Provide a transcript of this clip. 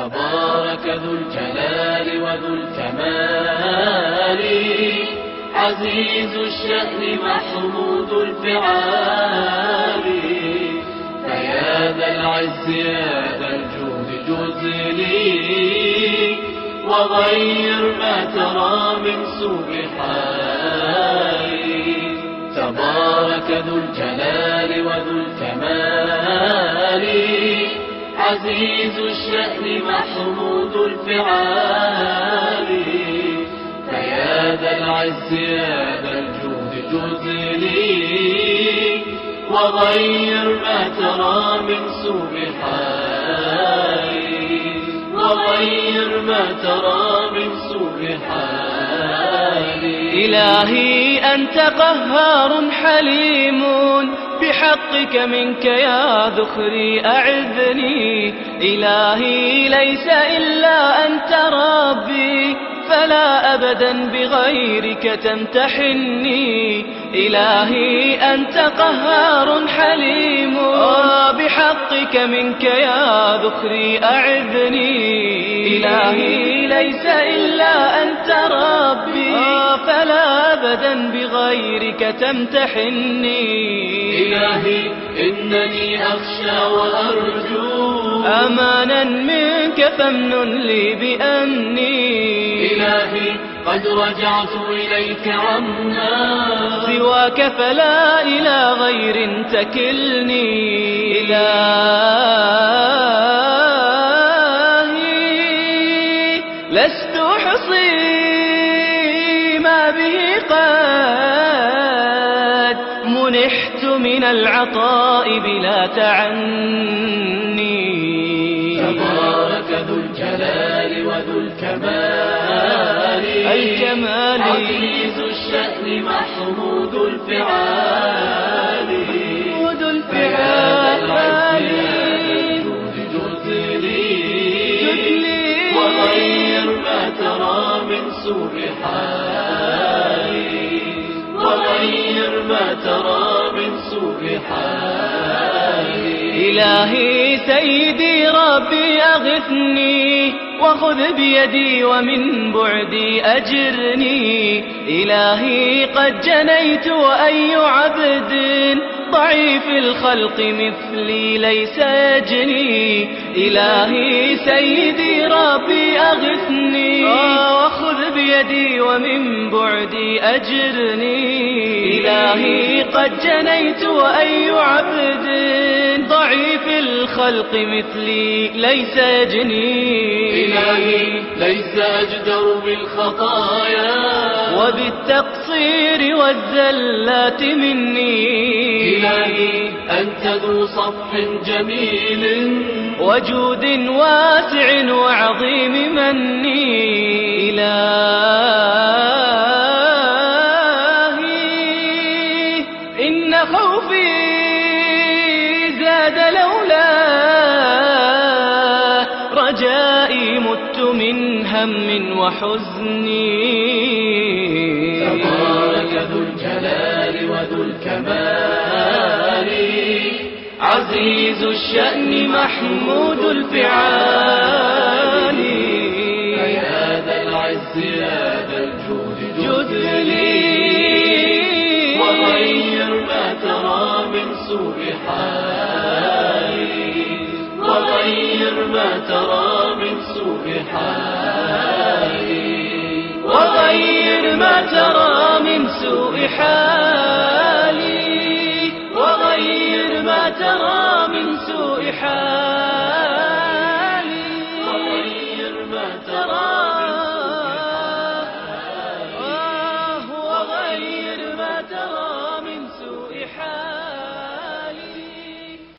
تبارك ذو الجلال وذو الكمال. عزيز الشأن محمود الفعال. فيا ذا العز يا ذا الجود جز لي وغير ما ترى من سوء حالي. تبارك ذو الجلال وذو الكمال. عزيز الشأن محمود الفعال. فيا ذا العز يا ذا الجود جز لي وغير ما ترى من سوء حالي وغير ما ترى من سوء حالي إلهي أنت قهار حليم. بحقك منك يا ذخري أعذني. إلهي ليس إلا أنت ربي فلا أبدا بغيرك تمتحني. إلهي أنت قهار حليم. بحقك منك يا ذخري أعذني. إلهي ليس إلا أنت ربي. أبدا بغيرك تمتحني. إلهي إنني أخشى وأرجو. أمانا منك فامنن لي بأني إلهي قد رجعت إليك عما سواك فلا إلى غير تكلني. إلهي لست أحصي قد منحت من العطاء بلا تعني. تبارك ذو الجلال وذو الكمال. الكمال. عزيز الشأن محمود الفعال. محمود الفعال. يا ذا الجود جد لي جد لي. وغير ما ترى من سوء حالي ترى من سوء حالي. إلهي سيدي ربي أغثني وخذ بيدي ومن بعدي أجرني. إلهي قد جنيت وأي عبد ضعيف الخلق مثلي ليس يجني. إلهي سيدي ربي أغثني بيدي ومن بعدي أجرني. إلهي قد جنيت وأي الخلق مثلي ليس يجني. إلهي ليس أجدر بالخطايا. وبالتقصير والزلات مني. إلهي أنت ذو صفح جميل. وجود واسع وعظيم مني. إلهي من هم وحزني تبارك ذو الجلال وذو الكمال. عزيز الشأن محمود الفعال. فيا ذا العز يا ذا الجود جد لي. وغير ما ترى من سوء حالي وغير ما ترى حالي وغير ما ترى من سوء حالي.